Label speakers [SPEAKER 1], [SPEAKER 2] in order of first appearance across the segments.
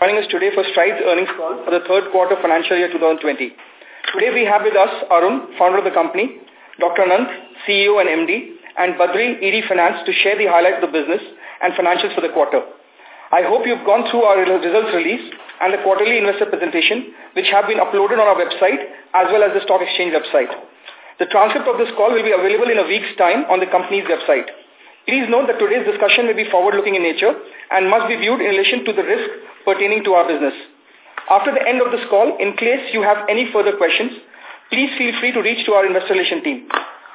[SPEAKER 1] joining us today for Stride's earnings call for the third quarter financial year 2020. Today we have with us Arun, founder of the company, Dr. Anant, CEO and MD, and Badri, ED Finance, to share the highlights of the business and financials for the quarter. I hope you've gone through our results release and the quarterly investor presentation, which have been uploaded on our website as well as the stock exchange website. The transcript of this call will be available in a week's time on the company's website. Please note that today's discussion may be forward-looking in nature and must be viewed in relation to the risk pertaining to our business. After the end of this call, in case you have any further questions, please feel free to reach to our investor relation team.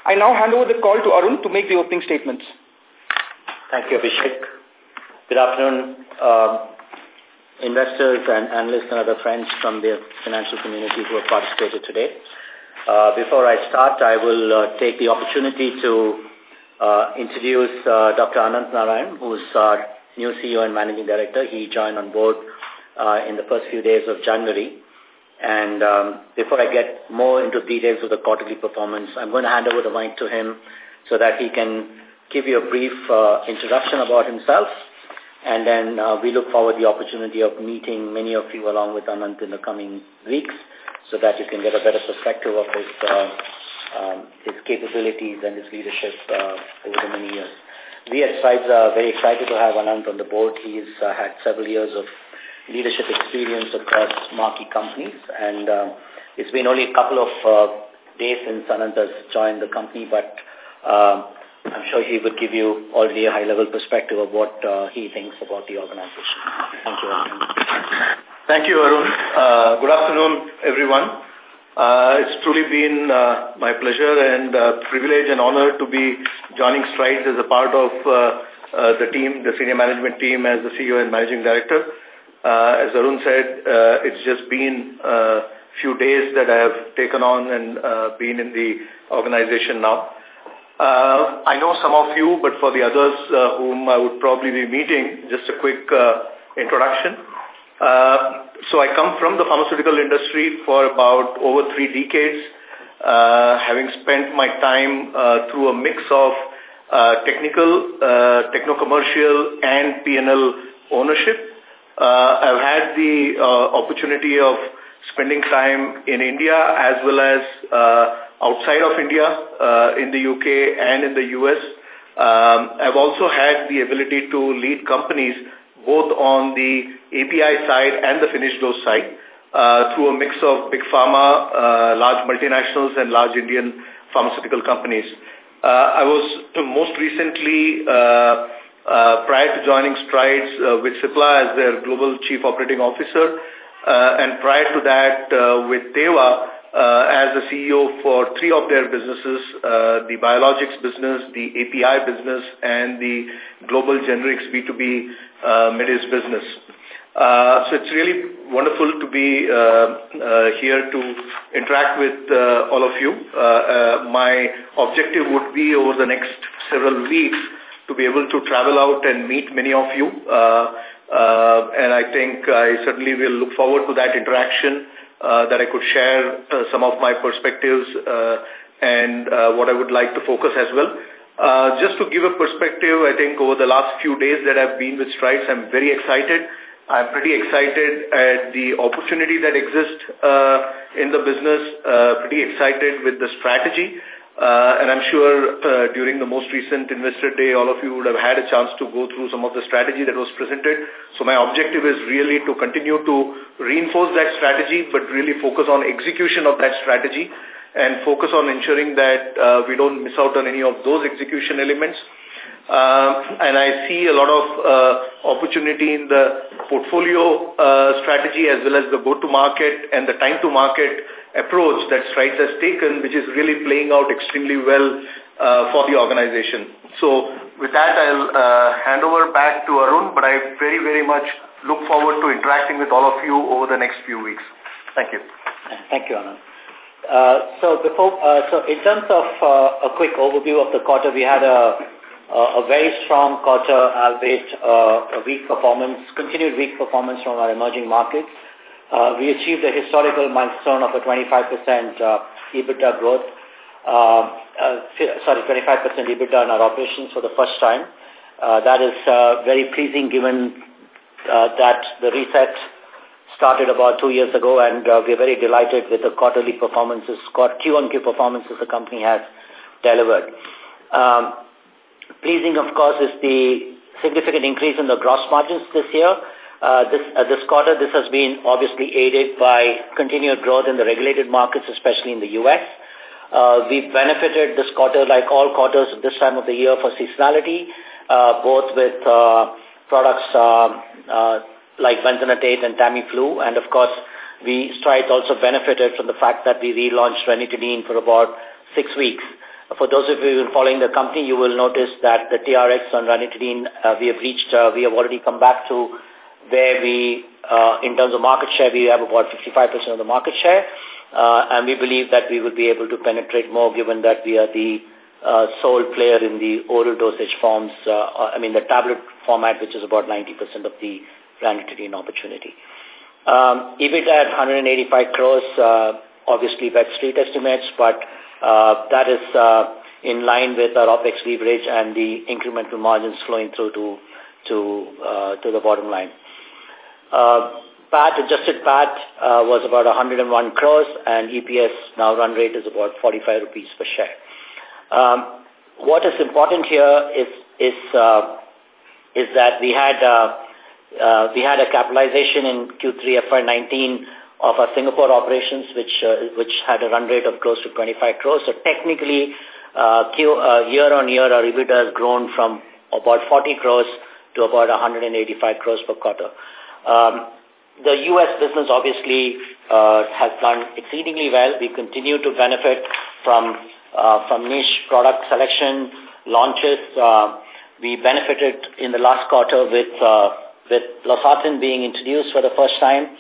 [SPEAKER 1] I now hand over the call to Arun to make the opening statements.
[SPEAKER 2] Thank you, Abhishek. Good afternoon, uh, investors and analysts and other friends from the financial community who have participated today. Uh, before I start, I will uh, take the opportunity to uh, introduce uh, Dr. Anand Narayan, who's our new CEO and Managing Director. He joined on board uh, in the first few days of January. And um, before I get more into details of the quarterly performance, I'm going to hand over the mic to him so that he can give you a brief uh, introduction about himself. And then uh, we look forward to the opportunity of meeting many of you along with Anant in the coming weeks so that you can get a better perspective of his uh, um, his capabilities and his leadership uh, over the many years. We at Strides are very excited to have Anand on the board. He's uh, had several years of leadership experience across marquee companies, and uh, it's been only a couple of uh, days since Anand has joined the company, but uh, I'm sure he would give you already a high-level perspective of what uh, he thinks about the organization. Thank you,
[SPEAKER 3] Thank you, Arun. Uh, good afternoon, everyone. Uh, it's truly been uh, my pleasure and uh, privilege and honor to be joining Strides as a part of uh, uh the team, the senior management team as the CEO and managing director. Uh, as Arun said, uh, it's just been a few days that I have taken on and been in the organization now. I know some of you, but for the others whom I would probably be meeting, just a quick introduction so I come from the pharmaceutical industry for about over three decades, uh, having spent my time uh, through a mix of uh, technical, uh, techno-commercial and P&L ownership. Uh, I've had the uh, opportunity of spending time in India as well as uh, outside of India, uh, in the UK and in the US. Um, I've also had the ability to lead companies both on the API side and the finished dose side uh, through a mix of big pharma, uh, large multinationals and large Indian pharmaceutical companies. Uh, I was most recently, uh, uh, prior to joining Strides, uh, with Cipla as their global chief operating officer, uh, and prior to that uh, with Teva uh, as the CEO for three of their businesses, uh, the biologics business, the API business, and the global generics B2B uh, business. Uh, so it's really wonderful to be uh, uh, here to interact with uh, all of you. Uh, uh, my objective would be over the next several weeks to be able to travel out and meet many of you. Uh, uh, and I think I certainly will look forward to that interaction uh, that I could share uh, some of my perspectives uh, and uh, what I would like to focus as well. Uh, just to give a perspective, I think over the last few days that I've been with Strides, I'm very excited. I'm pretty excited at the opportunity that exists uh, in the business, uh, pretty excited with the strategy. Uh, and I'm sure uh, during the most recent investor day, all of you would have had a chance to go through some of the strategy that was presented. So my objective is really to continue to reinforce that strategy, but really focus on execution of that strategy and focus on ensuring that uh, we don't miss out on any of those execution elements. Uh, and I see a lot of uh, opportunity in the portfolio uh, strategy as well as the go-to-market and the time-to-market approach that Strides has taken, which is really playing out extremely well uh, for the organization. So with that, I'll uh, hand over back to Arun, but I very, very much look forward to interacting
[SPEAKER 2] with all of you over the next few weeks. Thank you. Thank you, Anand. Uh, so before, uh, so in terms of uh, a quick overview of the quarter, we had a, a very strong quarter, albeit uh, a weak performance, continued weak performance from our emerging markets. Uh, we achieved a historical milestone of a 25% uh, EBITDA growth, sorry, 25% EBITDA in our operations for the first time. that is very pleasing given that the reset started about two years ago, and uh, we're very delighted with the quarterly performances, Q1Q performances the company has delivered. Um, pleasing, of course, is the significant increase in the gross margins this year. Uh, this, uh, this quarter, this has been obviously aided by continued growth in the regulated markets, especially in the U.S. Uh, we benefited this quarter, like all quarters this time of the year, for seasonality, uh, both with uh, products uh, uh, like benzonatate and Tamiflu. And of course, we Strides also benefited from the fact that we relaunched Ranitidine for about six weeks. For those of you who are following the company, you will notice that the TRX on Ranitidine, uh, we have reached, uh, we have already come back to where we, uh, in terms of market share, we have about 55% of the market share. Uh, and we believe that we will be able to penetrate more given that we are the uh, sole player in the oral dosage forms, uh, I mean the tablet format, which is about 90% of the planetary opportunity. Um, EBITDA at 185 crores, uh, obviously back street estimates, but uh, that is uh, in line with our OPEX leverage and the incremental margins flowing through to to uh, to the bottom line. Uh, PAT, adjusted PAT uh, was about 101 crores and EPS now run rate is about 45 rupees per share. Um, what is important here is is uh, is that we had uh, uh, we had a capitalization in Q3 FY19 of our Singapore operations, which uh, which had a run rate of close to 25 crores. So technically, uh, Q, uh, year on year, our EBITDA has grown from about 40 crores to about 185 crores per quarter. Um, the U.S. business obviously uh, has done exceedingly well. We continue to benefit from uh, from niche product selection launches. Uh, we benefited in the last quarter with uh, with Losartan being introduced for the first time,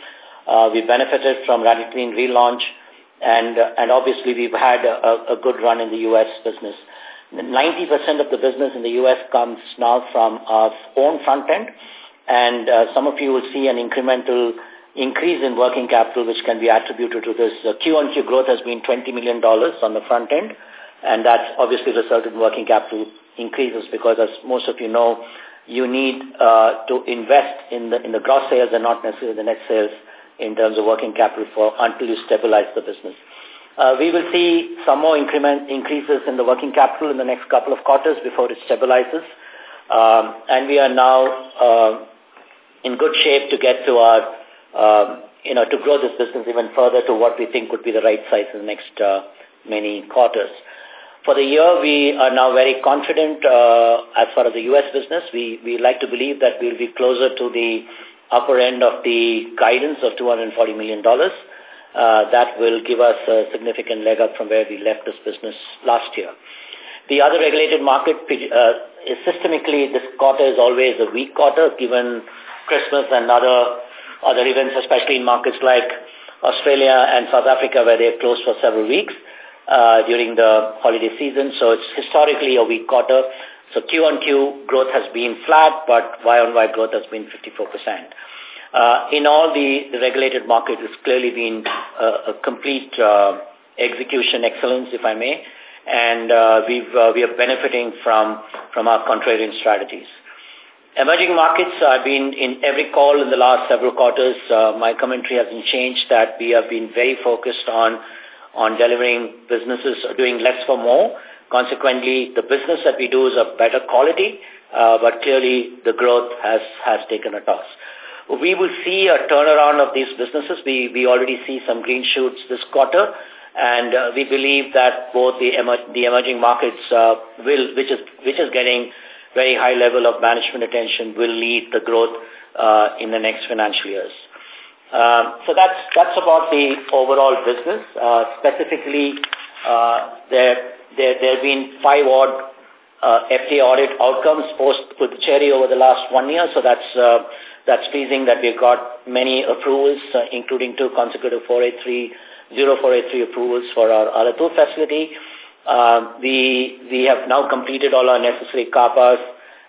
[SPEAKER 2] uh, we benefited from Radiclean relaunch, and uh, and obviously we've had a, a good run in the U.S. business. 90% of the business in the U.S. comes now from our own front end, and uh, some of you will see an incremental increase in working capital which can be attributed to this. Q-on-Q -Q growth has been $20 million on the front end, and that's obviously resulted in working capital increases because as most of you know, you need uh, to invest in the in the gross sales and not necessarily the net sales in terms of working capital for until you stabilize the business. Uh, we will see some more increment increases in the working capital in the next couple of quarters before it stabilizes. Um, and we are now uh, in good shape to get to our, um, you know, to grow this business even further to what we think would be the right size in the next uh, many quarters. For the year, we are now very confident uh, as far as the U.S. business. We, we like to believe that we'll be closer to the upper end of the guidance of $240 million. Uh, that will give us a significant leg up from where we left this business last year. The other regulated market uh, is systemically, this quarter is always a weak quarter given Christmas and other, other events, especially in markets like Australia and South Africa where they're closed for several weeks uh, during the holiday season. So it's historically a weak quarter. So Q on Q growth has been flat, but Y on Y growth has been 54%. Uh, in all the, the regulated markets, it's clearly been a, uh, a complete uh, execution excellence, if I may, and uh, we've, uh, we are benefiting from, from our contrarian strategies. Emerging markets, I've been in every call in the last several quarters. Uh, my commentary hasn't changed that we have been very focused on on delivering businesses doing less for more. Consequently, the business that we do is of better quality, uh, but clearly the growth has, has taken a toss. We will see a turnaround of these businesses. We, we already see some green shoots this quarter, and uh, we believe that both the, emer the emerging markets, uh, will, which, is, which is getting very high level of management attention, will lead the growth uh, in the next financial years. Um, so that's that's about the overall business. Uh, specifically, uh, there there there have been five odd uh, FDA audit outcomes post Cherry over the last one year. So that's uh, that's pleasing that we've got many approvals, uh, including two consecutive 483 0483 approvals for our Alathur facility. Uh, we we have now completed all our necessary CAPAs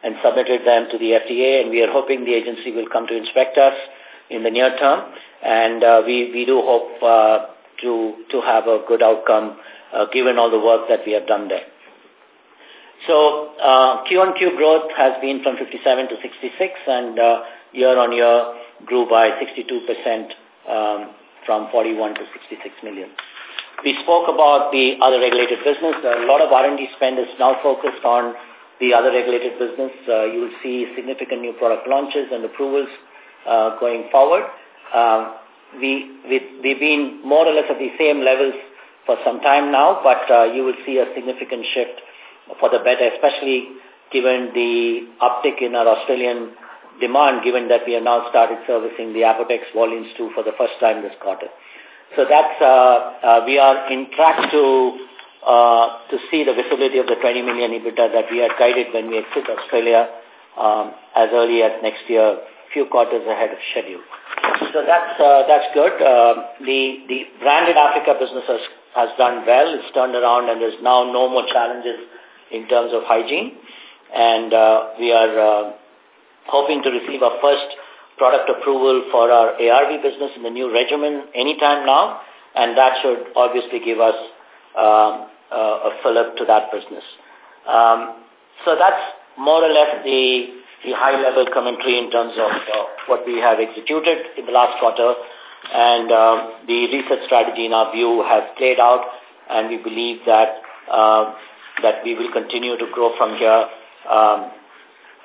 [SPEAKER 2] and submitted them to the FDA, and we are hoping the agency will come to inspect us in the near term. And uh, we, we do hope uh, to, to have a good outcome uh, given all the work that we have done there. So uh, Q on Q growth has been from 57 to 66 and uh, year on year grew by 62% um, from 41 to 66 million. We spoke about the other regulated business. A lot of R&D spend is now focused on the other regulated business. Uh, you will see significant new product launches and approvals uh, going forward. Um, we, we, we've been more or less at the same levels for some time now, but uh, you will see a significant shift for the better, especially given the uptick in our Australian demand, given that we have now started servicing the Apotex volumes too for the first time this quarter. So that's, uh, uh, we are in track to, uh, to see the visibility of the 20 million EBITDA that we had guided when we exit Australia um, as early as next year few quarters ahead of schedule. So that's uh, that's good. Uh, the the branded Africa business has, has done well. It's turned around and there's now no more challenges in terms of hygiene. And uh, we are uh, hoping to receive our first product approval for our ARV business in the new regimen anytime now. And that should obviously give us um, uh, a fillip to that business. Um, so that's more or less the the high-level commentary in terms of uh, what we have executed in the last quarter and uh, the research strategy in our view has played out and we believe that uh, that we will continue to grow from here um,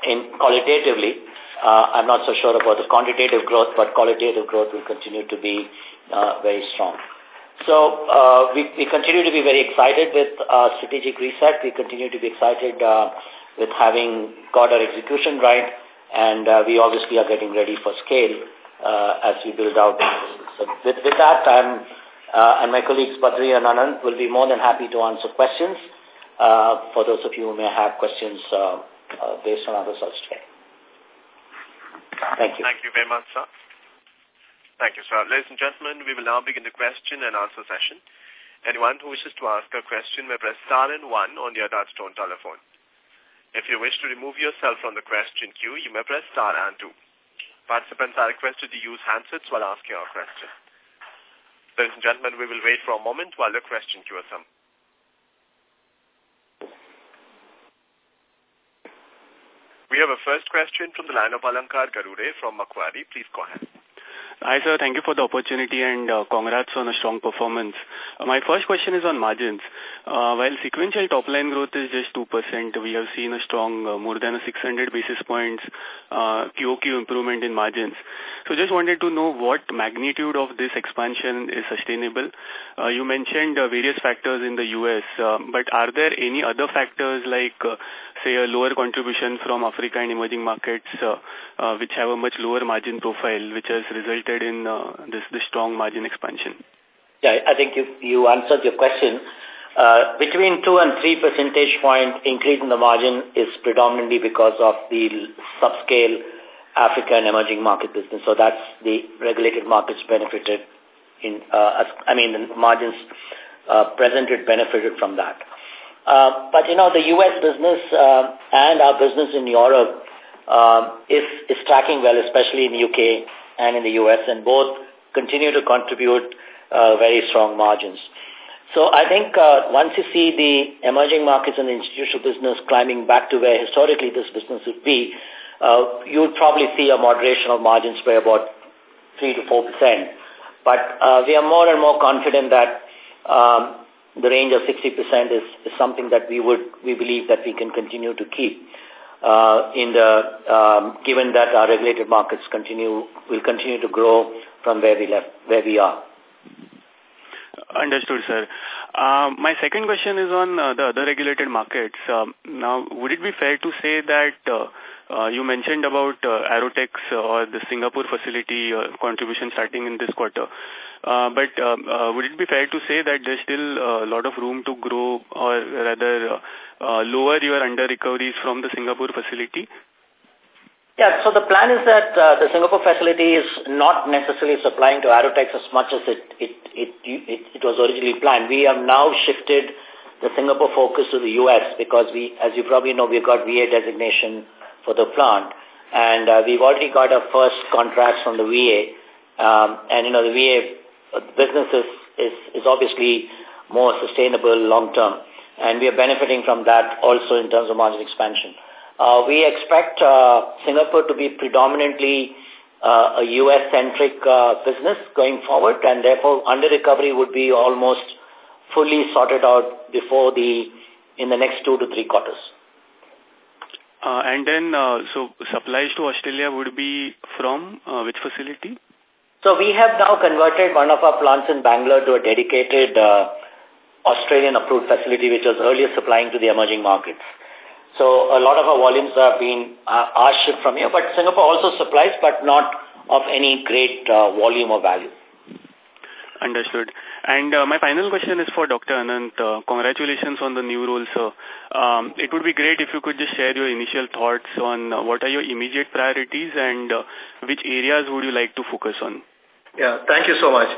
[SPEAKER 2] in qualitatively. Uh, I'm not so sure about the quantitative growth, but qualitative growth will continue to be uh, very strong. So uh, we, we continue to be very excited with uh, strategic reset. We continue to be excited uh, with having got our execution right, and uh, we obviously are getting ready for scale uh, as we build out. So with, with that, I'm, uh, and my colleagues Badri and Anand will be more than happy to answer questions uh, for those of you who may have questions uh, uh, based on our results today.
[SPEAKER 4] Thank you. Thank you very much, sir. Thank you, sir. Ladies and gentlemen, we will now begin the question and answer session. Anyone who wishes to ask a question may press star and one on your touchstone telephone. If you wish to remove yourself from the question queue, you may press star and two. Participants are requested to use handsets while asking a question. Ladies and gentlemen, we will wait for a moment while the question queue assembles. We have a first question from the line of Alankar Garude from Macquarie. Please go ahead.
[SPEAKER 5] Hi, sir. Thank you for the opportunity and uh, congrats on a strong performance. Uh, my first question is on margins. Uh, while sequential top-line growth is just 2%, we have seen a strong uh, more than 600 basis points QOQ uh, improvement in margins. So just wanted to know what magnitude of this expansion is sustainable. You mentioned various factors in the U.S., but are there any other factors like, say, a lower contribution from Africa and emerging markets which have a much lower margin profile, which has resulted in this strong margin expansion?
[SPEAKER 2] Yeah, I think you answered your question. Uh, between 2 and 3 percentage point increase in the margin is predominantly because of the subscale Africa and emerging market business. So that's the regulated markets benefited in, uh, I mean, the margins uh, presented benefited from that. Uh, but, you know, the U.S. business uh, and our business in Europe uh, is, is tracking well, especially in U.K. and in the U.S., and both continue to contribute uh, very strong margins. So I think uh, once you see the emerging markets and the institutional business climbing back to where historically this business would be, uh, you would probably see a moderation of margins by about 3 to 4%. But uh, we are more and more confident that um, the range of 60% is, is something that we would we believe that we can continue to keep uh, in the um, given that our regulated markets continue will continue to grow from where we left where we are. Understood, sir. Uh, my
[SPEAKER 5] second question is on uh, the other regulated markets. Um, now, would it be fair to say that uh, you mentioned about Apotex or the Singapore facility contribution starting in this quarter? But would it be fair to say that there's still a lot of room to grow or rather lower your under-recoveries from the Singapore facility
[SPEAKER 2] yeah, so the plan is that uh, the Singapore facility is not necessarily supplying to Apotex as much as it, it, it, it, it was originally planned. We have now shifted the Singapore focus to the U.S. because we, as you probably know, we've got VA designation for the plant. And uh, we've already got our first contracts from the VA. Um, and, you know, the VA business is, is, is obviously more sustainable long term. And we are benefiting from that also in terms of margin expansion. Uh, we expect uh, Singapore to be predominantly uh, a U.S.-centric uh, business going forward, and therefore under-recovery would be almost fully sorted out before the in the next two to three quarters. Uh, and
[SPEAKER 5] then, uh, so supplies to Australia would be from uh, which facility?
[SPEAKER 2] So we have now converted one of our plants in Bangalore to a dedicated uh, Australian-approved facility, which was earlier supplying to the emerging markets. So a lot of our volumes have been uh, are shipped from here, but Singapore also supplies, but not of any great uh, volume or value. Understood. And uh, my final question is for Dr. Anant. Uh,
[SPEAKER 5] congratulations on the new role, sir. Um, it would be great if you could just share your initial thoughts on uh, what are your immediate priorities and uh, which areas would you like to focus on.
[SPEAKER 3] Yeah, thank you so much.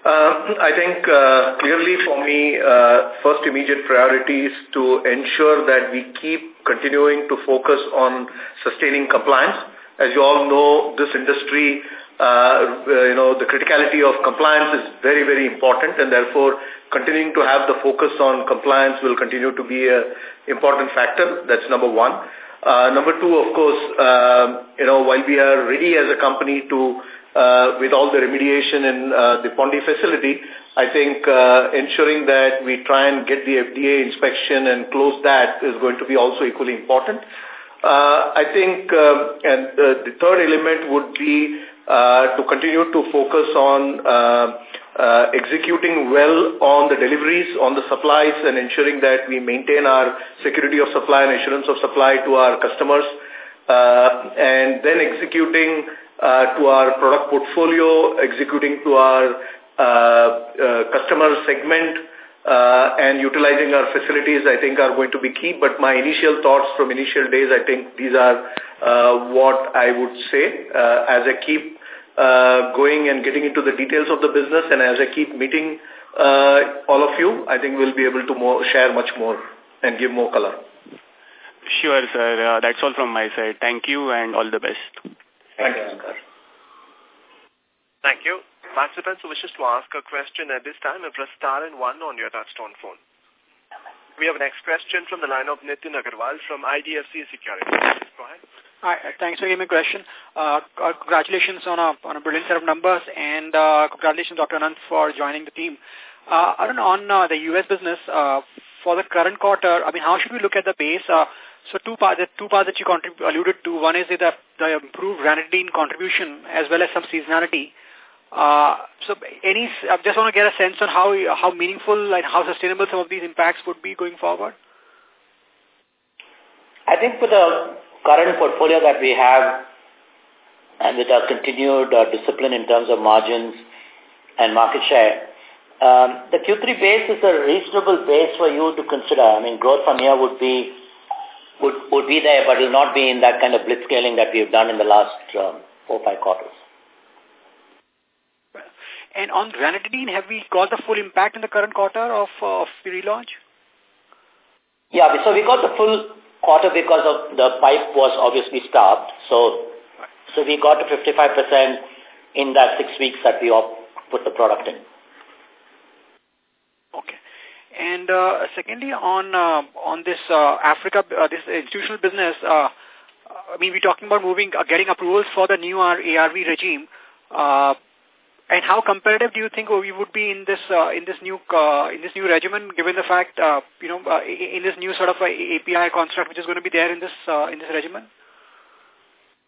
[SPEAKER 3] Uh, I think uh, clearly for me, uh, first immediate priority is to ensure that we keep continuing to focus on sustaining compliance. As you all know, this industry, uh, uh, you know, the criticality of compliance is very, very important and therefore continuing to have the focus on compliance will continue to be an important factor. That's number one. Uh, number two, of course, um, you know, while we are ready as a company to uh, with all the remediation in uh, the Pondi facility, I think uh, ensuring that we try and get the FDA inspection and close that is going to be also equally important. Uh, I think um, and uh, the third element would be uh, to continue to focus on uh, uh, executing well on the deliveries, on the supplies, and ensuring that we maintain our security of supply and assurance of supply to our customers, uh, and then executing uh, to our product portfolio, executing to our uh, uh, customer segment, and utilizing our facilities, I think, are going to be key. But my initial thoughts from initial days, I think these are what I would say as I keep going and getting into the details of the business. And as I keep meeting all of you, I think we'll be able
[SPEAKER 5] to more, share much more and give more color. Sure, sir. That's all from my side. Thank you and all the best. Thank you, Shankar.
[SPEAKER 6] Thank
[SPEAKER 4] you. Participants who wishes to ask a question at this time, press star and one on your touchstone phone. We have a next question from the line of Nitin Agarwal from IDFC Securities.
[SPEAKER 1] Go ahead. Hi, uh, thanks for giving me a question. Uh, uh, congratulations on a, on a brilliant set of numbers and uh, congratulations, Dr. Anand, for joining the team. Uh, on uh, the U.S. business, uh, for the current quarter, I mean, how should we look at the base? Uh, so two parts The two part that you alluded to, one is the, the improved ranitidine contribution as well as some seasonality. Uh, so any, I just want to get a sense on how how meaningful and how sustainable some of these
[SPEAKER 2] impacts would be going forward. I think for the current portfolio that we have and with our continued uh, discipline in terms of margins and market share, um, the Q3 base is a reasonable base for you to consider. I mean, growth from here would be would, would be there, but it will not be in that kind of blitzscaling that we have done in the last um, four five quarters. And on
[SPEAKER 1] ranitidine, have we got the full impact in the current quarter of, uh, of the relaunch?
[SPEAKER 2] Yeah, so we got the full quarter because of the pipe was obviously stopped. So so we got to 55% in that six weeks that we put the product in.
[SPEAKER 1] Okay. And uh, secondly, on uh, on this uh, Africa, uh, this institutional business, uh, I mean, we're talking about moving, uh, getting approvals for the new ARV regime. Uh, and how competitive do you think we would be in this uh, in this new uh, in this new regimen, given the fact uh, you know uh, in this new sort of uh, API construct which is going to be there in this uh, in this regimen?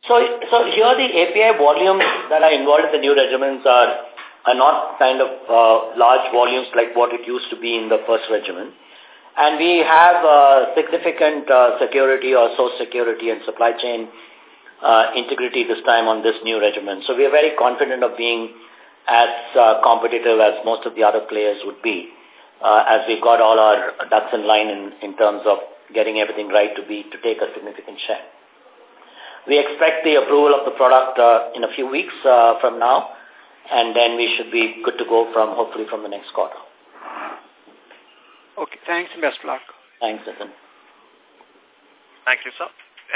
[SPEAKER 2] So, so here the API volumes that are involved in the new regimens are are not kind of uh, large volumes like what it used to be in the first regimen. And we have uh, significant uh, security or source security and supply chain uh, integrity this time on this new regimen. So we are very confident of being as uh, competitive as most of the other players would be uh, as we've got all our ducks in line in, in terms of getting everything right to be to take a significant share. We expect the approval of the product uh, in a few weeks uh, from now and then we should be good to go from hopefully from the next quarter.
[SPEAKER 4] Okay, thanks and best luck. Thanks, Nitin. Thank you, sir.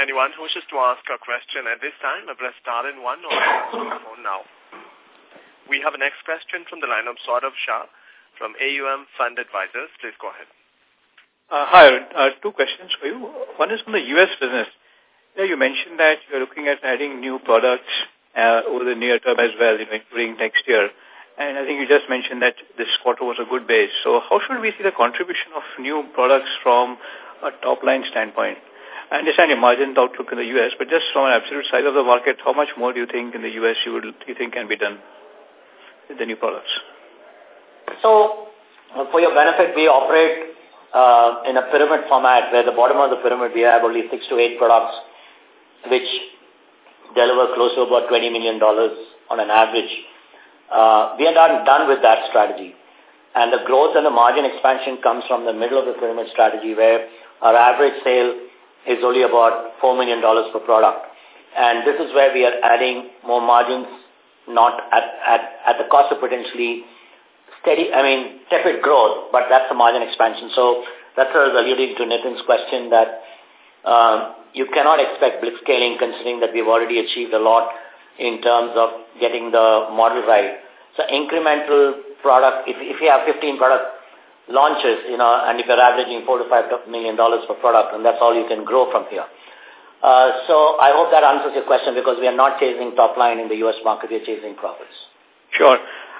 [SPEAKER 4] Anyone who wishes to ask a question at this time, uh, press star and one on your phone now. We have a next question from the line of Saurav Shah from AUM Fund Advisors. Please go ahead.
[SPEAKER 6] Uh, hi, uh, two questions for you. One is on the U.S. business. Yeah, you mentioned that you're looking at adding new products uh, over the near term as well, you know, including next year. And I think you just mentioned that this quarter was a good base. So how should we see the contribution of new products from a top-line standpoint? I understand your margin outlook in the U.S., but just from an absolute size of the market, how much more do you think in the U.S. you would you think can be done
[SPEAKER 2] with the new products? So, for your benefit, we operate uh, in a pyramid format where the bottom of the pyramid we have only six to eight products which deliver close to about $20 million on an average. Uh, we are not done with that strategy. And the growth and the margin expansion comes from the middle of the pyramid strategy where our average sale is only about $4 million per product. And this is where we are adding more margins, not at, at, at the cost of potentially steady, I mean, tepid growth, but that's the margin expansion. So that's what I was alluding to Nitin's question that um, you cannot expect blitzscaling considering that we've already achieved a lot in terms of getting the model right. So incremental product, if, if you have 15 product launches, you know, and if you're averaging four to five million dollars per product, and that's all you can grow from here. Uh, so I hope that answers your question because we are not chasing top line in the U.S. market, we are chasing profits.
[SPEAKER 6] Sure.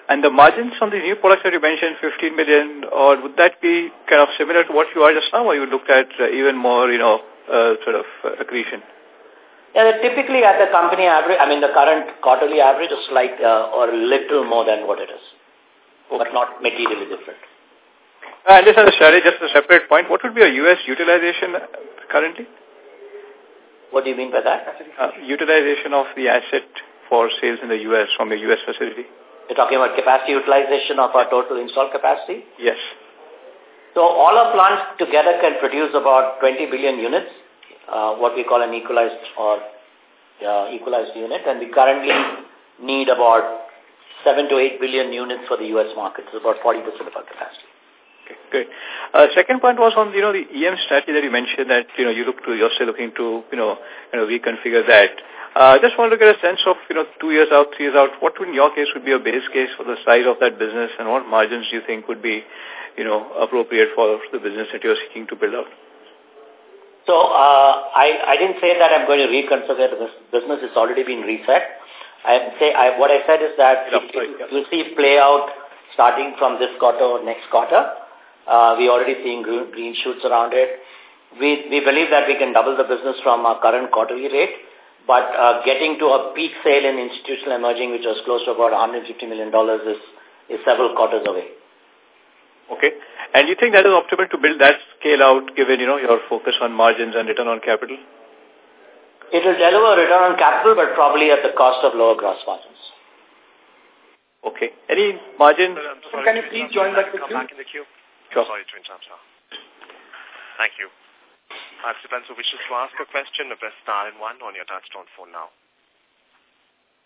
[SPEAKER 6] And the margins on the new products that you mentioned, 15 million, or would that be kind of similar to what you are just now, or you looked at uh, even more, you know, uh, sort of uh, accretion?
[SPEAKER 2] Yeah, typically at the company average, I mean the current quarterly average is like uh, or little more than what it is, okay. but not materially different.
[SPEAKER 6] Uh, and just as a just a separate point, what would be your U.S. utilization currently? What do you mean by that? Uh, utilization of the asset for sales in the U.S. from the U.S. facility.
[SPEAKER 2] You're talking about capacity utilization of our total installed capacity? Yes. So all our plants together can produce about 20 billion units, uh, what we call an equalized or uh, equalized unit, and we currently need about 7 to 8 billion units for the U.S. market. It's about 40% of our capacity. Okay, great. Uh,
[SPEAKER 6] second point was on you know the EM strategy that you mentioned that you know you look to you're still looking to you know reconfigure that. Uh, I uh, just want to get a sense of you know two years out, three years out. What in your case would be a base case for the size of that business, and what margins do you think would be you know, appropriate for the business that you're seeking to build out?
[SPEAKER 2] So uh, I, I didn't say that I'm going to reconsider this business. It's already been reset. I say I, what I said is that it, you'll see play out starting from this quarter or next quarter. Uh, we're already seeing green, green shoots around it. We, we believe that we can double the business from our current quarterly rate, but uh, getting to a peak sale in institutional emerging, which was close to about $150 million, is, is several quarters away. Okay. And you think that is optimal
[SPEAKER 6] to build that scale out given, you know, your focus on margins and return on capital?
[SPEAKER 2] It will deliver return on capital, but probably at the cost of lower gross margins. Okay. Any margin?
[SPEAKER 4] Sorry, Can you please join back the Back in the queue? Sure. Sorry to interrupt, sir. Thank you. Participants who wishes to ask a question, press star and one on your touchtone phone now.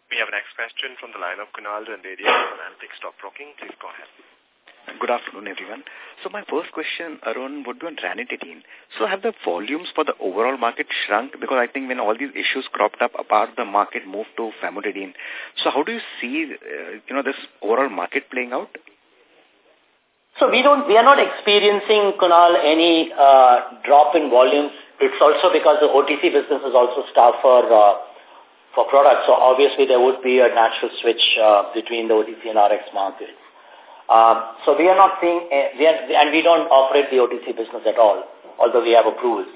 [SPEAKER 4] We have a next question from the line of Kunal Randeria from Antique Stock Broking. Please go ahead.
[SPEAKER 3] Good afternoon, everyone. So my first question, Arun, would be on ranitidine. So have the volumes for the overall market shrunk? Because I think when all these issues cropped up, apart the market moved to famotidine. So how do you see, uh, you know, this overall market playing out?
[SPEAKER 2] So we don't, we are not experiencing, Kunal, any uh, drop in volumes. It's also because the OTC business is also staffed for uh, for products. So obviously there would be a natural switch uh, between the OTC and RX market. Um, so we are not seeing, uh, we are, and we don't operate the OTC business at all, although we have approvals.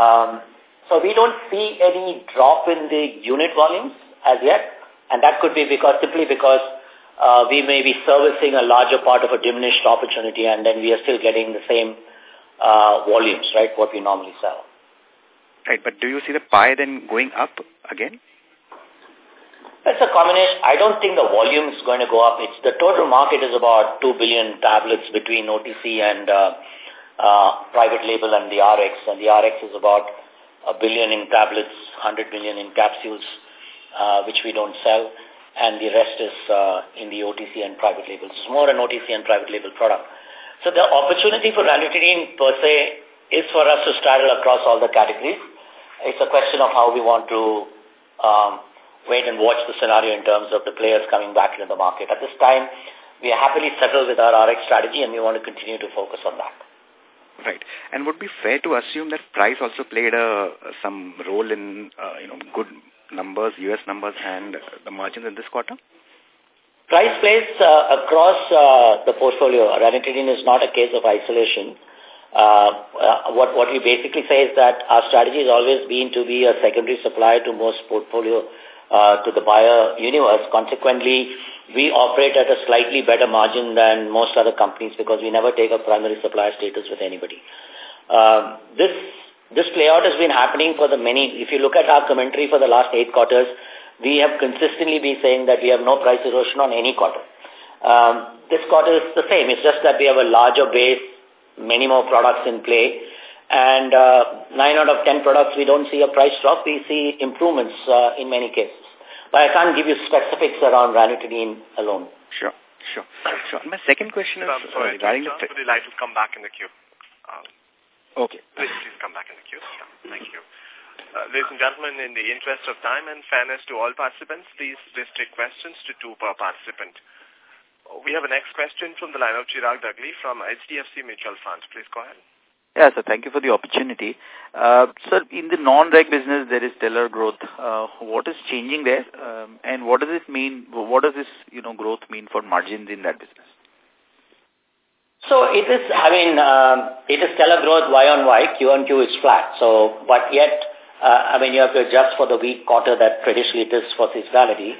[SPEAKER 2] Um, so we don't see any drop in the unit volumes as yet, and that could be because simply because uh, we may be servicing a larger part of a diminished opportunity and then we are still getting the same uh, volumes, right, what we normally sell. Right, but do you see the pie then going up again? It's a combination. I don't think the volume is going to go up. It's the total market is about 2 billion tablets between OTC and uh, uh, private label and the RX. And the RX is about a billion in tablets, 100 million in capsules, uh, which we don't sell. And the rest is uh, in the OTC and private label. So it's more an OTC and private label product. So the opportunity for ranitidine per se is for us to straddle across all the categories. It's a question of how we want to um, wait and watch the scenario in terms of the players coming back into the market. At this time, we are happily settled with our RX strategy and we want to continue to focus on that.
[SPEAKER 3] Right. And would be fair to assume that price also played a, some role in uh,
[SPEAKER 2] you know good numbers, US numbers and the margins in this quarter? Price plays uh, across uh, the portfolio. Ranitidine is not a case of isolation. Uh, uh, what what we basically say is that our strategy has always been to be a secondary supplier to most portfolio uh, to the buyer universe. Consequently, we operate at a slightly better margin than most other companies because we never take a primary supplier status with anybody. Uh, this this playout has been happening for the many, if you look at our commentary for the last eight quarters, we have consistently been saying that we have no price erosion on any quarter. Um, this quarter is the same. It's just that we have a larger base, many more products in play, and uh, 9 out of 10 products we don't see a price drop, we see improvements uh, in many cases. But I can't give you specifics around ranitidine alone. Sure, sure. sure. My second question is... I'm sorry, uh, regarding the... would you like come back in the queue?
[SPEAKER 4] Um,
[SPEAKER 7] okay.
[SPEAKER 3] Please, please
[SPEAKER 4] come back in the queue. Yeah, thank you. Uh, ladies and gentlemen, in the interest of time and fairness to all participants, please restrict questions to two per participant. We have a next question from the line of Chirag Dagli from HDFC Mutual Fund. Please go ahead.
[SPEAKER 8] Yeah, sir, thank you for the opportunity. Uh, sir, in the non-reg business, there is stellar growth. Uh, what is changing there? Um, and what does this mean? What does this, you know, growth
[SPEAKER 2] mean for margins in that business? So it is, I mean, um, it is stellar growth Y on Y, Q on Q is flat. So, but yet, uh, I mean, you have to adjust for the weak quarter that traditionally it is for seasonality.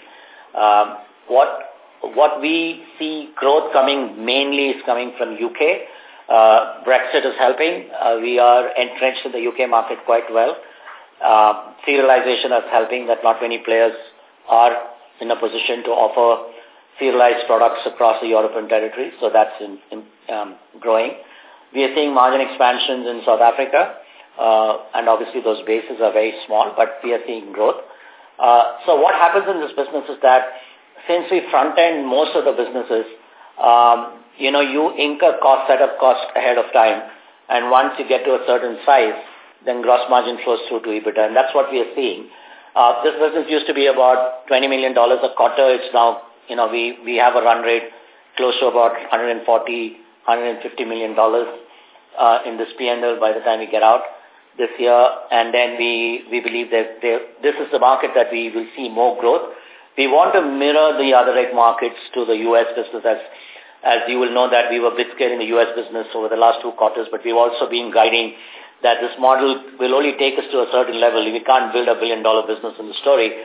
[SPEAKER 2] Um, what, what we see growth coming mainly is coming from UK, uh, Brexit is helping. Uh, we are entrenched in the UK market quite well. Uh, serialization is helping that not many players are in a position to offer serialized products across the European territory, so that's in, in, um, growing. We are seeing margin expansions in South Africa, uh, and obviously those bases are very small, but we are seeing growth. Uh, so what happens in this business is that since we front-end most of the businesses, um, you know, you incur cost, set up cost ahead of time. And once you get to a certain size, then gross margin flows through to EBITDA. And that's what we are seeing. Uh, this business used to be about $20 million a quarter. It's now, you know, we, we have a run rate close to about $140, $150 million uh, in this P&L by the time we get out this year. And then we, we believe that this is the market that we will see more growth. We want to mirror the other egg markets to the U.S. business as as you will know that we were blitzscaling the U.S. business over the last two quarters, but we've also been guiding that this model will only take us to a certain level. We can't build a billion-dollar business in the story.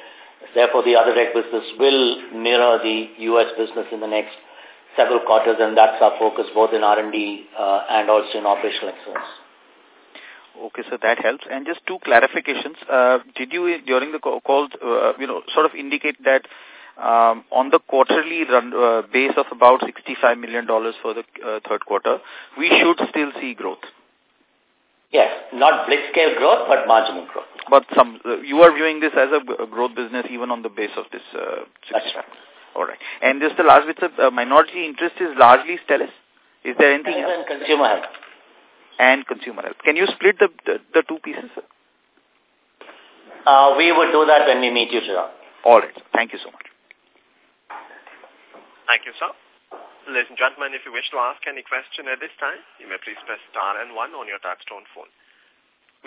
[SPEAKER 2] Therefore, the other tech business will mirror the U.S. business in the next several quarters, and that's our focus both in R&D uh, and also in operational excellence. Okay, so that helps. And just two clarifications. Uh, did you,
[SPEAKER 8] during the call, uh, you know, sort of indicate that um, on the quarterly run, uh, base of about $65 million for the uh, third quarter, we should still see growth.
[SPEAKER 2] Yes, not blitzscale growth, but
[SPEAKER 8] marginal growth. But some, uh, you are viewing this as a, a uh, growth business even on the base of this uh, Right. All right. And just the last bit, the uh, minority interest is largely Stelis. Is there anything else? And consumer health. And consumer health. Can you split the, the, the two pieces?
[SPEAKER 2] Uh, we would do that when we meet you, sir.
[SPEAKER 8] All right. Thank you so much.
[SPEAKER 4] Thank you, sir. Ladies and gentlemen, if you wish to ask any question at this time, you may please press star and one on your touchstone phone.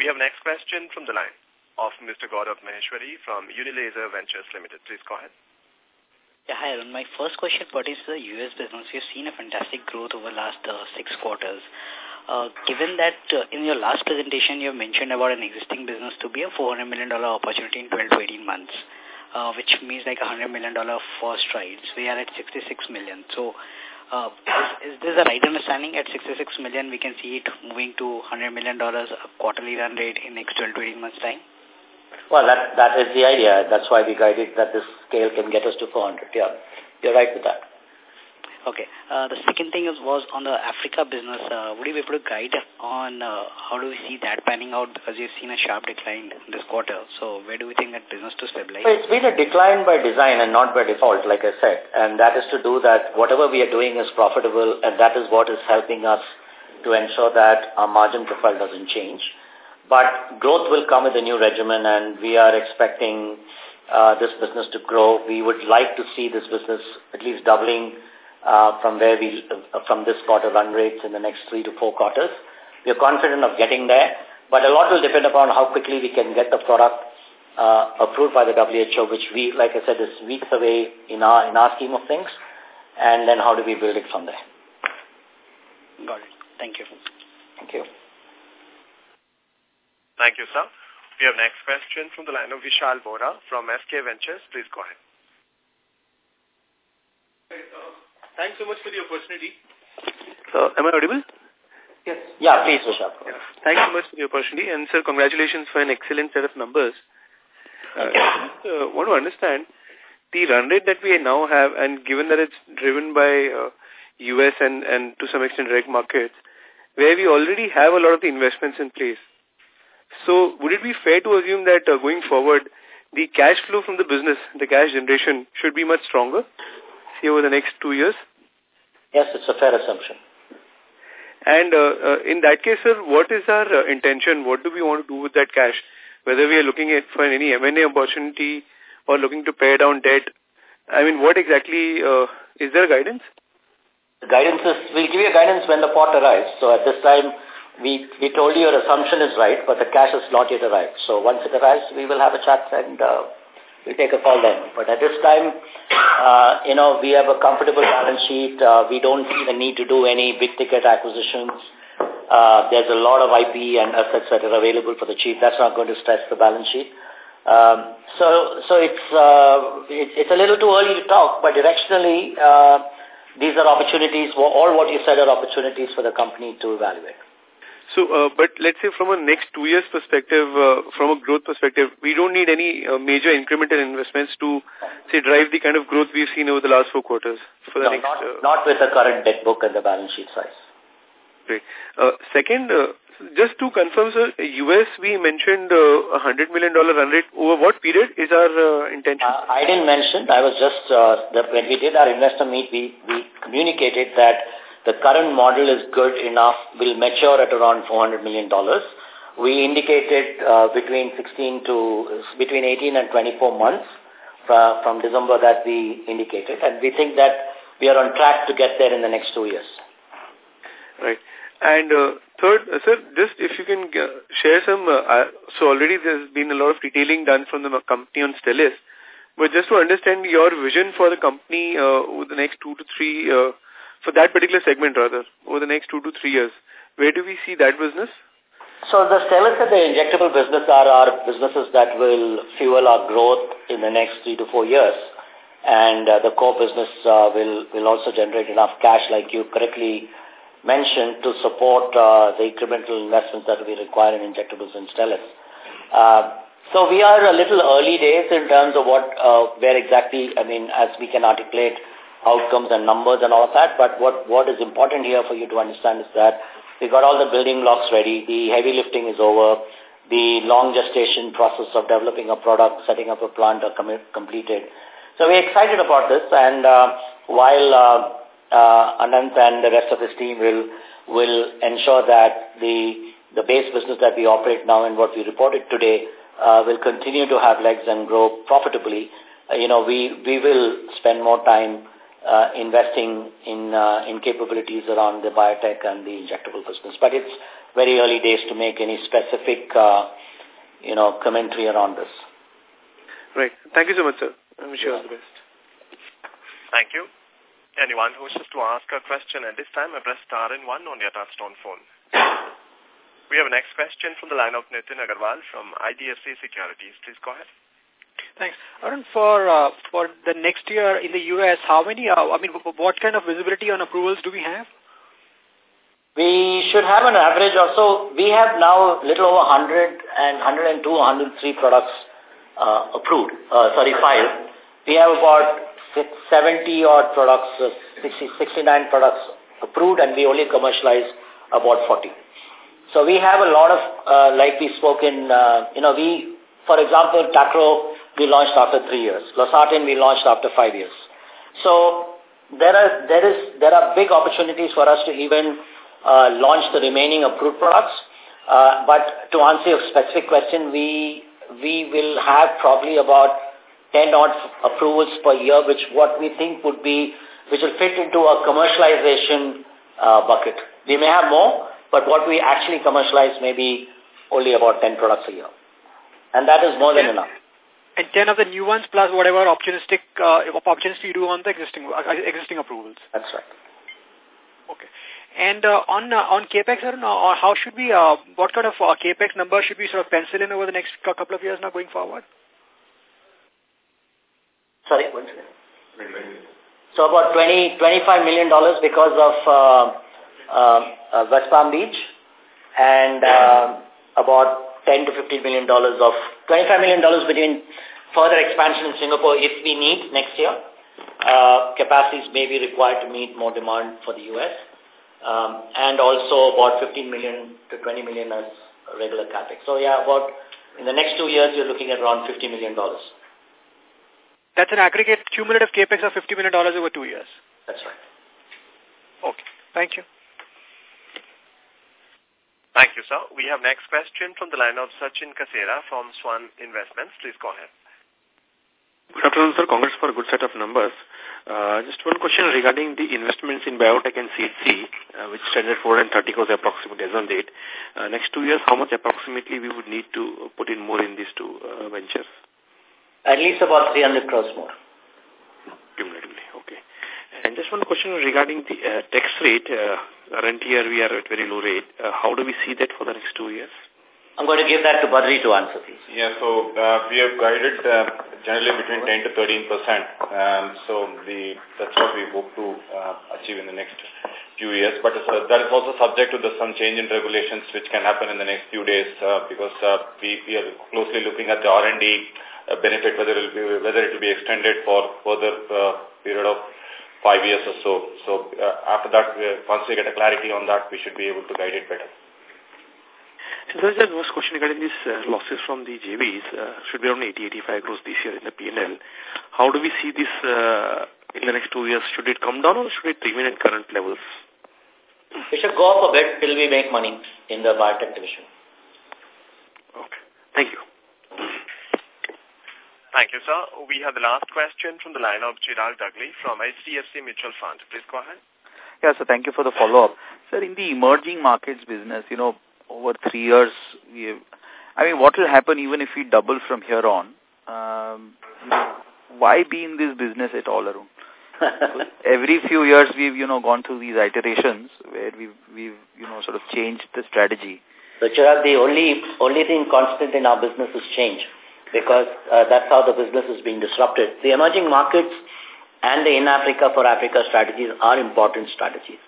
[SPEAKER 4] We have next question from the line of Mr. Gaurav Maheshwari from Unilazer Ventures Limited. Please go ahead.
[SPEAKER 2] Yeah, hi, Arun. My first question pertains to the U.S. business. We've seen a fantastic growth over the last uh, six quarters. Uh, given that uh, in your last presentation, you mentioned about an existing business to be a $400 million opportunity in 12 to 18 months uh, which means like $100 million for strides. We are at $66 million. So uh, is, is this a right understanding? At $66 million, we can see it moving to $100 million a quarterly run rate in next 12 to 18 months' time? Well, that, that is the idea. That's why we guided that this scale can get us to 400. Yeah, you're right with that. Okay. Uh, the second thing is, was on the Africa business. Uh, would you be able to guide on uh, how do we see that panning out because you've seen a sharp decline this quarter. So where do we
[SPEAKER 1] think that business to stabilize? So it's been a
[SPEAKER 2] decline by design and not by default, like I said. And that is to do that whatever we are doing is profitable and that is what is helping us to ensure that our margin profile doesn't change. But growth will come with a new regimen and we are expecting uh, this business to grow. We would like to see this business at least doubling uh, from where we uh, from this quarter run rates in the next three to four quarters. We are confident of getting there, but a lot will depend upon how quickly we can get the product uh, approved by the WHO, which we, like I said, is weeks away in our in our scheme of things, and then how do we build it from there? Got it. Thank you. Thank you.
[SPEAKER 4] Thank you, sir. We have next question from the line of Vishal Bora from SK Ventures. Please go ahead.
[SPEAKER 7] Thanks so much for the opportunity. Uh, am I audible?
[SPEAKER 4] Yes. Yeah, please,
[SPEAKER 7] Vishal. Yeah. Thanks so much for the opportunity. And, sir, congratulations for an excellent set of numbers. Uh, just, uh, want to understand the run rate that we now have, and given that it's driven by uh, U.S. And, and to some extent direct markets, where we already have a lot of the investments in place. So would it be fair to assume that uh, going forward, the cash flow from the business, the cash generation, should be much stronger, say, over the next two years? Yes, it's a fair assumption. And uh, uh, in that case, sir, what is our uh, intention? What do we want to do with that cash? Whether we are looking at for any M&A opportunity or looking to pay down debt, I mean, what exactly uh, is there
[SPEAKER 2] guidance? The guidance is, we'll give you guidance when the pot arrives. So at this time, we, we told you your assumption is right, but the cash has not yet arrived. So once it arrives, we will have a chat and uh, We'll take a call then. But at this time, uh, you know, we have a comfortable balance sheet. Uh, we don't see the need to do any big-ticket acquisitions. Uh, there's a lot of IP and assets that are available for the chief. That's not going to stress the balance sheet. Um, so so it's, uh, it's it's a little too early to talk, but directionally, uh, these are opportunities. All what you said are opportunities for the company to evaluate.
[SPEAKER 7] So, uh, but let's say from a next two years perspective, uh, from a growth perspective, we don't need any uh, major incremental investments to, say, drive the kind of growth we've seen over the last four quarters.
[SPEAKER 2] For the no, next, not, uh, not with the current debt book and the balance sheet size.
[SPEAKER 7] Great. Uh, second, uh, just to confirm, sir, US, we mentioned uh, a uh, $100 million run rate. Over what
[SPEAKER 2] period is our uh, intention? Uh, I didn't mention. I was just, uh, the, when we did our investor meet, we, we communicated that the current model is good enough, will mature at around $400 million. We indicated uh, between 16 to between 18 and 24 months uh, from December that we indicated, and we think that we are on track to get there in the next two years.
[SPEAKER 7] Right. And uh, third, uh, sir, just if you can uh, share some, uh, uh, so already there's been a lot of detailing done from the company on Stelis, but just to understand your vision for the company uh, over the next two to three uh, for that particular segment rather, over the next two to three years, where do we see that
[SPEAKER 2] business? So the Stelis and the injectable business are our businesses that will fuel our growth in the next three to four years. And uh, the core business uh, will, will also generate enough cash, like you correctly mentioned, to support uh, the incremental investments that we require in injectables and Stelis. Uh, so we are a little early days in terms of what, uh, where exactly, I mean, as we can articulate outcomes and numbers and all of that. But what, what is important here for you to understand is that we got all the building blocks ready. The heavy lifting is over. The long gestation process of developing a product, setting up a plant are com completed. So we're excited about this. And uh, while uh, uh, Anant and the rest of his team will will ensure that the the base business that we operate now and what we reported today uh, will continue to have legs and grow profitably, uh, you know, we, we will spend more time uh, investing in uh, in capabilities around the biotech and the injectable business. But it's very early days to make any specific, uh, you know, commentary around this. Right. Thank you so much, sir.
[SPEAKER 7] I wish you all the
[SPEAKER 4] best. Thank you. Anyone who wishes to ask a question at this time, I uh, press star and one on your touchstone phone. we have a next question from the line of Nitin Agarwal from IDFC Securities. Please go ahead.
[SPEAKER 1] Thanks. Arun, for uh, for the next year in the U.S., how many, uh, I mean, what kind of visibility on
[SPEAKER 2] approvals do we have? We should have an average or so. We have now little over 100 and 102, 103 products uh, approved, uh, sorry, filed. We have about 70 odd products, uh, 69 products approved and we only commercialize about 40. So we have a lot of, uh, like we spoke in, uh, you know, we, for example, Tacro we launched after three years. Losartan we launched after five years. So there are there is there are big opportunities for us to even uh, launch the remaining approved products. Uh, but to answer your specific question, we we will have probably about 10 odd approvals per year, which what we think would be, which will fit into a commercialization uh, bucket. We may have more, but what we actually commercialize may be only about 10 products a year. And that is more than enough
[SPEAKER 1] and 10 of the new ones plus whatever opportunistic uh, opportunity you do on the existing uh, existing approvals. That's right. Okay. And uh, on uh, on capex, Arun, uh, how should we? Uh, what kind of uh, capex number should we sort of pencil in over the next couple of years now going forward?
[SPEAKER 2] Sorry, one second. So about twenty twenty five million 25 million dollars because of uh, uh, uh, West Palm Beach, and uh, about 10 to 15 million dollars of 25 million dollars between further expansion in Singapore if we need next year. Uh, capacities may be required to meet more demand for the U.S. Um, and also about 15 million to 20 million as regular capex. So yeah, about in the next two years, you're looking at around 50 million dollars.
[SPEAKER 1] That's an aggregate cumulative capex of 50 million dollars over two years.
[SPEAKER 2] That's right.
[SPEAKER 4] Okay. Thank you. Thank you, sir. We have next question from the line of Sachin Kasera from Swan Investments. Please go ahead.
[SPEAKER 5] Good afternoon, sir. Congrats for a good set of numbers. Uh, just one question regarding the investments in biotech and CHC, uh, which stands at 430 crores approximately as on date. Uh, next two years, how much approximately we would need to put in more in these two uh, ventures?
[SPEAKER 2] At least about 300 crores more
[SPEAKER 6] one
[SPEAKER 5] question regarding the uh, tax rate. Uh, current year we are at very low rate. Uh, how do we see that for the next two years?
[SPEAKER 6] I'm going to give that to Badri to answer, please. Yeah, so uh, we have guided uh, generally between 10 to 13 percent. Um, so the, that's what we hope to uh, achieve in the next few years. But uh, that is also subject to the, some change in regulations which can happen in the next few days uh, because uh, we, we are closely looking at the R&D uh, benefit, whether it will be, whether it will be extended for further uh, period of five years or so. So uh, after that, uh, once we get a clarity on that, we should be able to guide it better.
[SPEAKER 5] So there's the first question regarding these uh, losses from the JVs. Uh, should be around 80-85 crores this year in the P&L. How do we see this uh, in the next two years? Should it come down or
[SPEAKER 2] should it remain at current levels? It should go up a bit till we make money in the biotech division. Okay. Thank you.
[SPEAKER 4] Thank you, sir. We have the last question from the line of Chirag Dagli from HDFC Mutual Fund. Please go ahead.
[SPEAKER 8] Yeah, so thank you for the follow-up. Sir, in the emerging markets business, you know, over three years, we have, I mean, what will happen even if we double from here on? Um, why be in this business at all, Arun? Every few years, we've, you know, gone through these iterations
[SPEAKER 2] where we've, we've,
[SPEAKER 8] you know, sort of changed the strategy.
[SPEAKER 2] So, Chirag, the only, only thing constant in our business is change because uh, that's how the business is being disrupted. The emerging markets and the In Africa for Africa strategies are important strategies.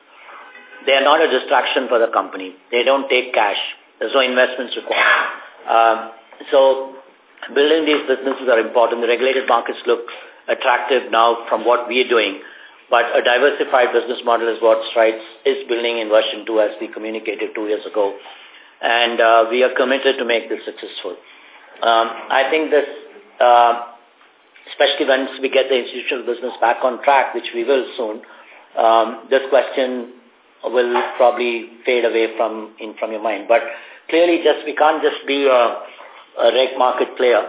[SPEAKER 2] They are not a distraction for the company. They don't take cash. There's no investments required. Um, so building these businesses are important. The regulated markets look attractive now from what we are doing. But a diversified business model is what Strides is building in version 2 as we communicated two years ago. And uh, we are committed to make this successful. Um, I think this, uh, especially once we get the institutional business back on track, which we will soon, um, this question will probably fade away from in from your mind. But clearly, just we can't just be a, a reg market player.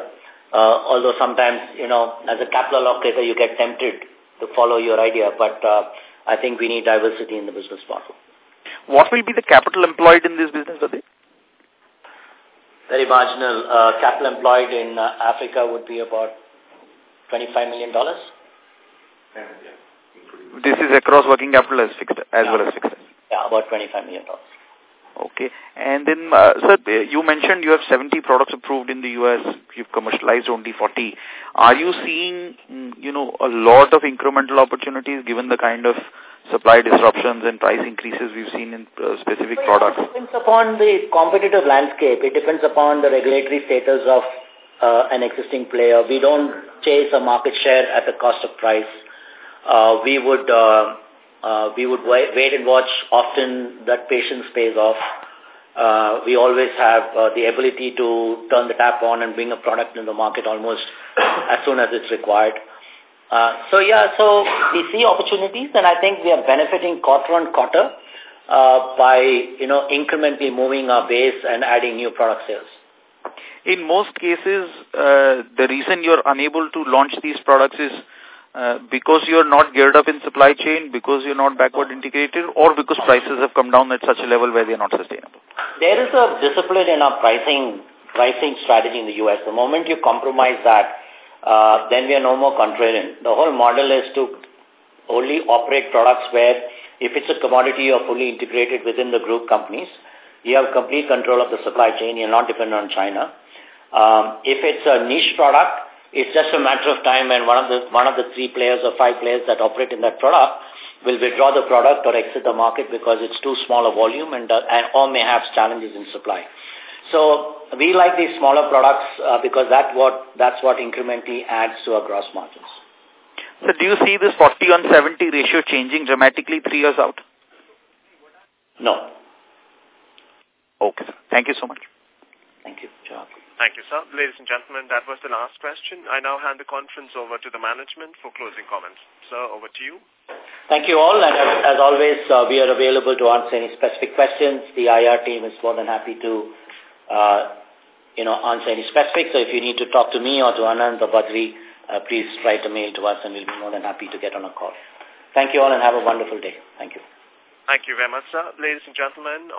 [SPEAKER 2] Uh, although sometimes, you know, as a capital allocator, you get tempted to follow your idea. But uh, I think we need diversity in the business model. What will be the capital employed in this business, Adi? very marginal. Uh, capital employed in uh, Africa would be about $25 million.
[SPEAKER 8] This is across working capital as fixed as yeah. well as fixed.
[SPEAKER 2] Yeah, about $25 million.
[SPEAKER 8] Okay. And then, uh, sir, you mentioned you have 70 products approved in the U.S. You've commercialized only 40. Are you seeing, mm, you know, a lot of incremental opportunities given the kind of supply disruptions and price increases we've seen in uh, specific products? It
[SPEAKER 2] depends upon the competitive landscape. It depends upon the regulatory status of uh, an existing player. We don't chase a market share at the cost of price. Uh, we would uh, uh, we would wait and watch. Often that patience pays off. Uh, we always have uh, the ability to turn the tap on and bring a product in the market almost as soon as it's required. Uh, so yeah, so we see opportunities and I think we are benefiting quarter on quarter uh, by, you know, incrementally moving our base and adding new product sales. In most cases, uh, the reason
[SPEAKER 8] you're unable to launch these products is uh, because you're not geared up in supply chain, because you're not backward integrated, or because prices have come down at such a level where they're not sustainable?
[SPEAKER 2] There is a discipline in our pricing pricing strategy in the U.S. The moment you compromise that, uh, then we are no more contrarian. The whole model is to only operate products where if it's a commodity you're fully integrated within the group companies, you have complete control of the supply chain, you're not dependent on China. Um, if it's a niche product, it's just a matter of time and one of the one of the three players or five players that operate in that product will withdraw the product or exit the market because it's too small a volume and, uh, and or may have challenges in supply. So we like these smaller products uh, because that what that's what incrementally adds to our gross margins.
[SPEAKER 8] So do you see this 40 on 70 ratio changing dramatically three years out? No. Okay, sir. Thank you so much.
[SPEAKER 4] Thank you, Thank you, sir. Ladies and gentlemen, that was the last question. I now hand the conference over to the management for closing comments. Sir, over to you. Thank you
[SPEAKER 2] all. And as, as always, uh, we are available to answer any specific questions. The IR team is more than happy to uh, you know, answer any specifics. So if you need to talk to me or to Anand or Badri, uh, please write a mail to us and we'll be more than happy to get on a call. Thank you all and have a wonderful day. Thank you.
[SPEAKER 4] Thank you very much, sir. Ladies and gentlemen,